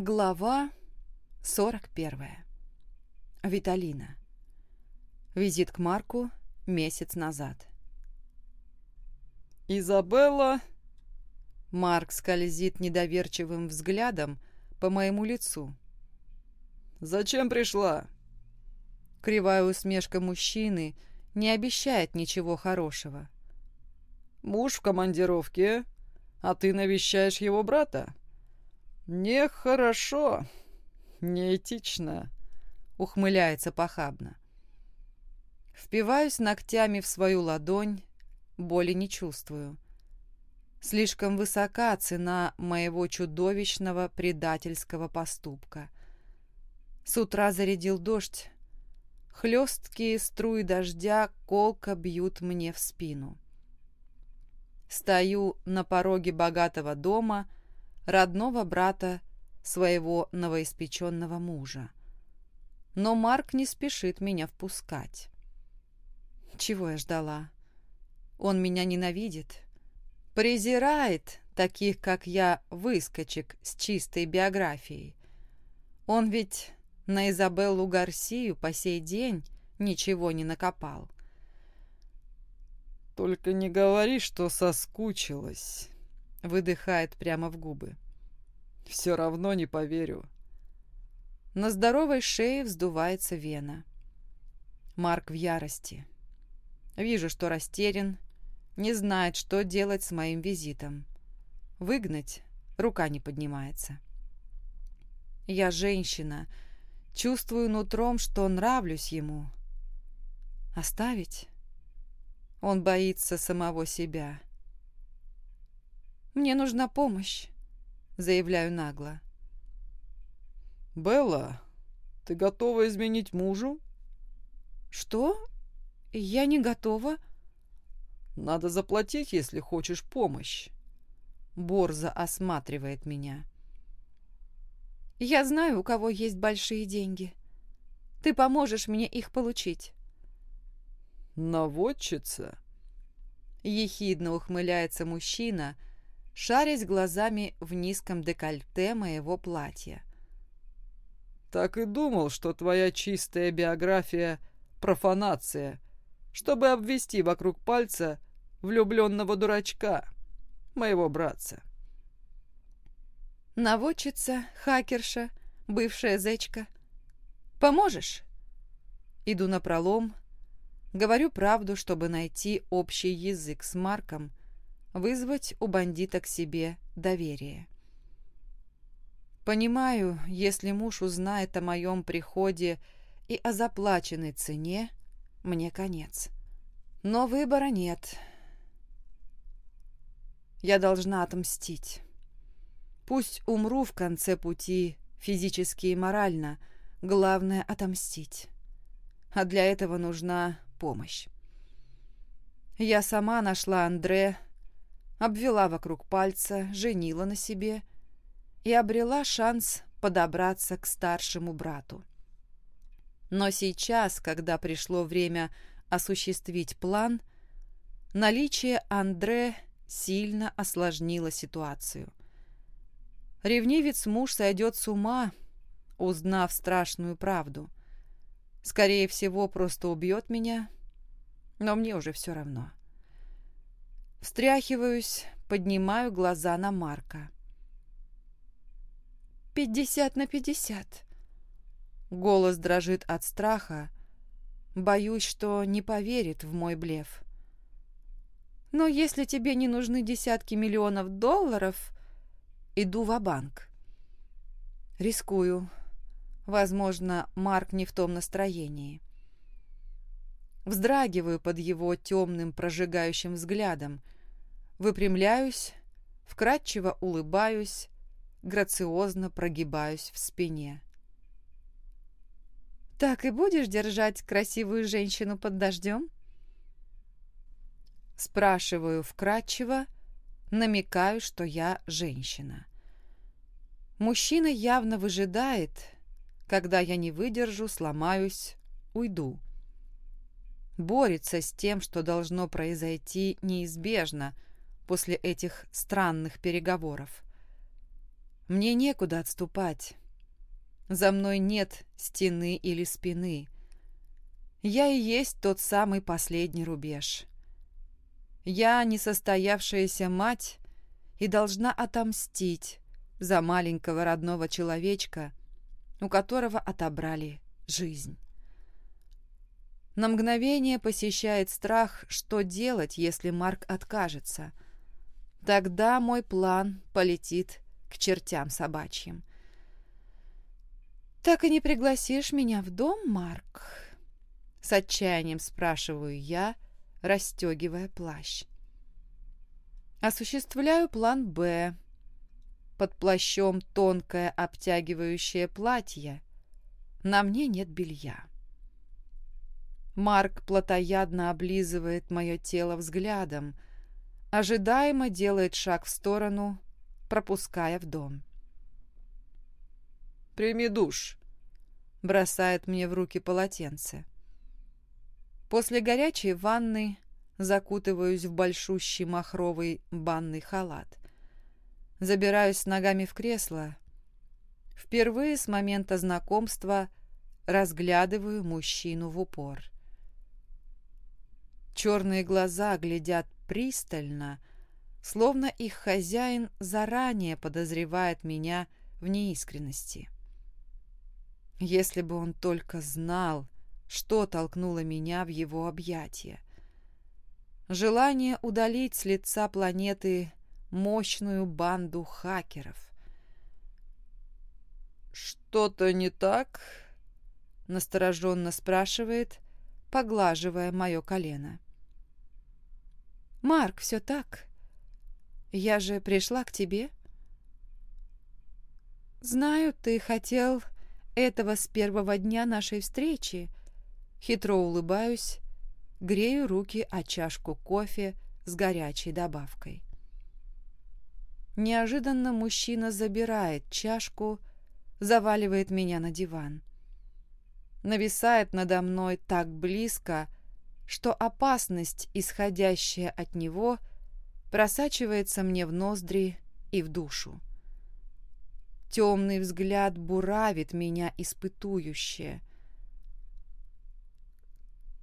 Глава 41. Виталина. Визит к Марку месяц назад. «Изабелла...» Марк скользит недоверчивым взглядом по моему лицу. «Зачем пришла?» Кривая усмешка мужчины не обещает ничего хорошего. «Муж в командировке, а ты навещаешь его брата?» «Нехорошо, неэтично», — ухмыляется похабно. Впиваюсь ногтями в свою ладонь, боли не чувствую. Слишком высока цена моего чудовищного предательского поступка. С утра зарядил дождь. Хлесткие струи дождя колко бьют мне в спину. Стою на пороге богатого дома — родного брата своего новоиспеченного мужа. Но Марк не спешит меня впускать. Чего я ждала? Он меня ненавидит, презирает таких, как я, выскочек с чистой биографией. Он ведь на Изабеллу Гарсию по сей день ничего не накопал. «Только не говори, что соскучилась», Выдыхает прямо в губы. Все равно не поверю. На здоровой шее вздувается вена. Марк в ярости. Вижу, что растерян, не знает, что делать с моим визитом. Выгнать рука не поднимается. Я женщина, чувствую нутром, что нравлюсь ему. Оставить? Он боится самого себя. «Мне нужна помощь», — заявляю нагло. «Белла, ты готова изменить мужу?» «Что? Я не готова». «Надо заплатить, если хочешь помощь». Борза осматривает меня. «Я знаю, у кого есть большие деньги. Ты поможешь мне их получить». «Наводчица?» Ехидно ухмыляется мужчина, — шарясь глазами в низком декольте моего платья. «Так и думал, что твоя чистая биография — профанация, чтобы обвести вокруг пальца влюбленного дурачка, моего братца». «Наводчица, хакерша, бывшая зечка. Поможешь?» Иду на пролом, говорю правду, чтобы найти общий язык с Марком вызвать у бандита к себе доверие. Понимаю, если муж узнает о моем приходе и о заплаченной цене, мне конец. Но выбора нет. Я должна отомстить. Пусть умру в конце пути физически и морально, главное — отомстить. А для этого нужна помощь. Я сама нашла Андре обвела вокруг пальца, женила на себе и обрела шанс подобраться к старшему брату. Но сейчас, когда пришло время осуществить план, наличие Андре сильно осложнило ситуацию. Ревнивец муж сойдет с ума, узнав страшную правду. Скорее всего, просто убьет меня, но мне уже все равно. Встряхиваюсь, поднимаю глаза на Марка. «Пятьдесят на пятьдесят». Голос дрожит от страха. Боюсь, что не поверит в мой блеф. «Но если тебе не нужны десятки миллионов долларов, иду в банк Рискую. Возможно, Марк не в том настроении. Вздрагиваю под его темным прожигающим взглядом. Выпрямляюсь, вкрадчиво улыбаюсь, грациозно прогибаюсь в спине. «Так и будешь держать красивую женщину под дождем?» Спрашиваю вкрадчиво, намекаю, что я женщина. Мужчина явно выжидает, когда я не выдержу, сломаюсь, уйду борется с тем, что должно произойти неизбежно после этих странных переговоров. Мне некуда отступать. За мной нет стены или спины. Я и есть тот самый последний рубеж. Я несостоявшаяся мать и должна отомстить за маленького родного человечка, у которого отобрали жизнь. На мгновение посещает страх, что делать, если Марк откажется. Тогда мой план полетит к чертям собачьим. «Так и не пригласишь меня в дом, Марк?» С отчаянием спрашиваю я, расстегивая плащ. Осуществляю план «Б». Под плащом тонкое обтягивающее платье. На мне нет белья. Марк плотоядно облизывает мое тело взглядом, ожидаемо делает шаг в сторону, пропуская в дом. «Прими душ», — бросает мне в руки полотенце. После горячей ванны закутываюсь в большущий махровый банный халат. Забираюсь ногами в кресло. Впервые с момента знакомства разглядываю мужчину в упор. Черные глаза глядят пристально, словно их хозяин заранее подозревает меня в неискренности. Если бы он только знал, что толкнуло меня в его объятия. Желание удалить с лица планеты мощную банду хакеров. «Что-то не так?» — настороженно спрашивает, поглаживая мое колено. «Марк, все так. Я же пришла к тебе». «Знаю, ты хотел этого с первого дня нашей встречи». Хитро улыбаюсь, грею руки о чашку кофе с горячей добавкой. Неожиданно мужчина забирает чашку, заваливает меня на диван. Нависает надо мной так близко, что опасность, исходящая от него, просачивается мне в ноздри и в душу. Темный взгляд буравит меня испытующе.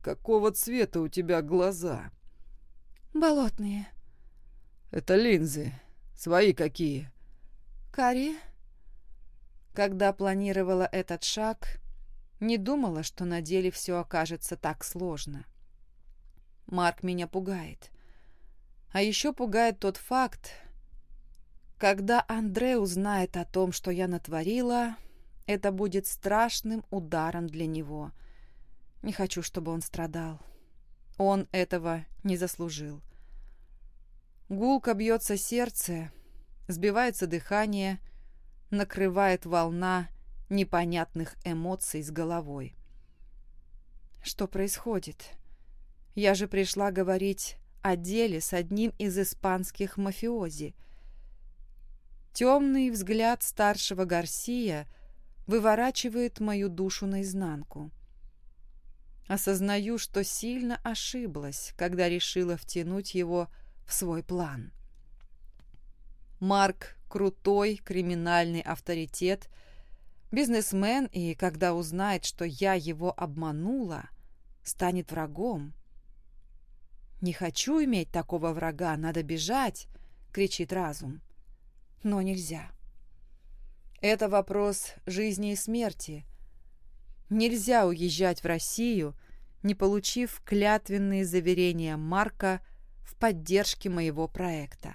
«Какого цвета у тебя глаза?» «Болотные». «Это линзы. Свои какие?» «Карие». Когда планировала этот шаг, не думала, что на деле все окажется так сложно. Марк меня пугает. А еще пугает тот факт, когда Андре узнает о том, что я натворила, это будет страшным ударом для него. Не хочу, чтобы он страдал. Он этого не заслужил. Гулко бьется сердце, сбивается дыхание, накрывает волна непонятных эмоций с головой. Что происходит? Я же пришла говорить о деле с одним из испанских мафиози. Темный взгляд старшего Гарсия выворачивает мою душу наизнанку. Осознаю, что сильно ошиблась, когда решила втянуть его в свой план. Марк – крутой криминальный авторитет, бизнесмен, и когда узнает, что я его обманула, станет врагом. «Не хочу иметь такого врага, надо бежать!» — кричит разум. Но нельзя. Это вопрос жизни и смерти. Нельзя уезжать в Россию, не получив клятвенные заверения Марка в поддержке моего проекта.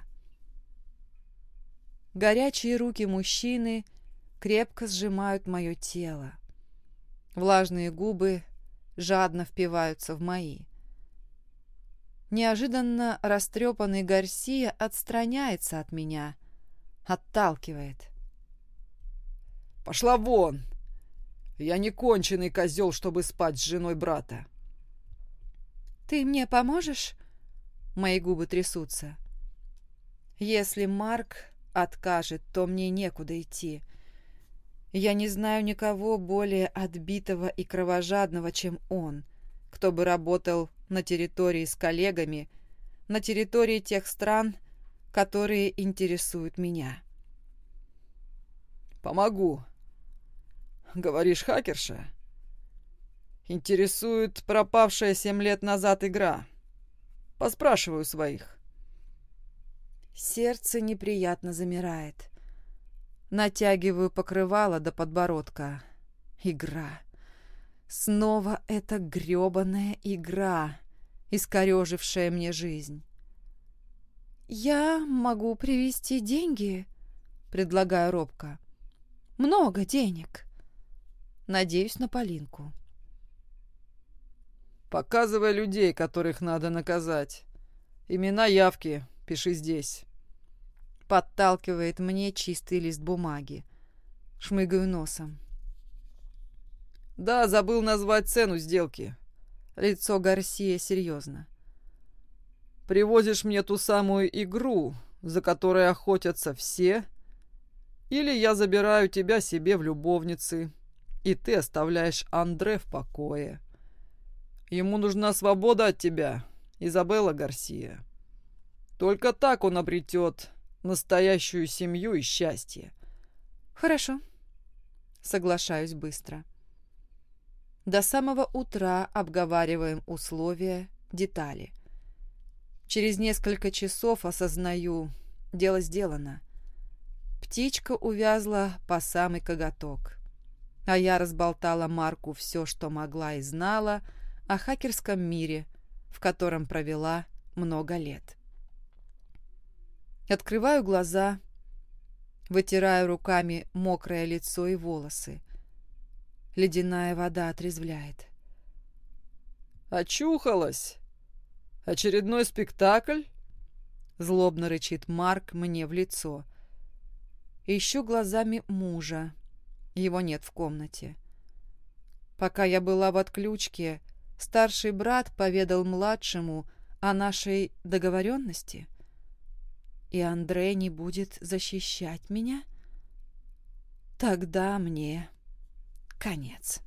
Горячие руки мужчины крепко сжимают мое тело. Влажные губы жадно впиваются в мои. Неожиданно растрепанный Гарсия отстраняется от меня, отталкивает. «Пошла вон! Я не конченый козел, чтобы спать с женой брата!» «Ты мне поможешь?» Мои губы трясутся. «Если Марк откажет, то мне некуда идти. Я не знаю никого более отбитого и кровожадного, чем он, кто бы работал на территории с коллегами, на территории тех стран, которые интересуют меня. Помогу. Говоришь, хакерша? Интересует пропавшая семь лет назад игра. Поспрашиваю своих. Сердце неприятно замирает. Натягиваю покрывало до подбородка. Игра. Снова эта грёбаная игра, искорежившая мне жизнь. «Я могу привезти деньги», — предлагаю робко. «Много денег». Надеюсь на Полинку. «Показывай людей, которых надо наказать. Имена явки пиши здесь». Подталкивает мне чистый лист бумаги. Шмыгаю носом. «Да, забыл назвать цену сделки». Лицо Гарсия серьезно. «Привозишь мне ту самую игру, за которой охотятся все, или я забираю тебя себе в любовницы, и ты оставляешь Андре в покое. Ему нужна свобода от тебя, Изабелла Гарсия. Только так он обретет настоящую семью и счастье. Хорошо. Соглашаюсь быстро. До самого утра обговариваем условия, детали. Через несколько часов осознаю, дело сделано. Птичка увязла по самый коготок. А я разболтала Марку все, что могла и знала о хакерском мире, в котором провела много лет. Открываю глаза, вытираю руками мокрое лицо и волосы. Ледяная вода отрезвляет. «Очухалась! Очередной спектакль?» Злобно рычит Марк мне в лицо. Ищу глазами мужа. Его нет в комнате. Пока я была в отключке, старший брат поведал младшему о нашей договоренности — и Андрей не будет защищать меня, тогда мне конец.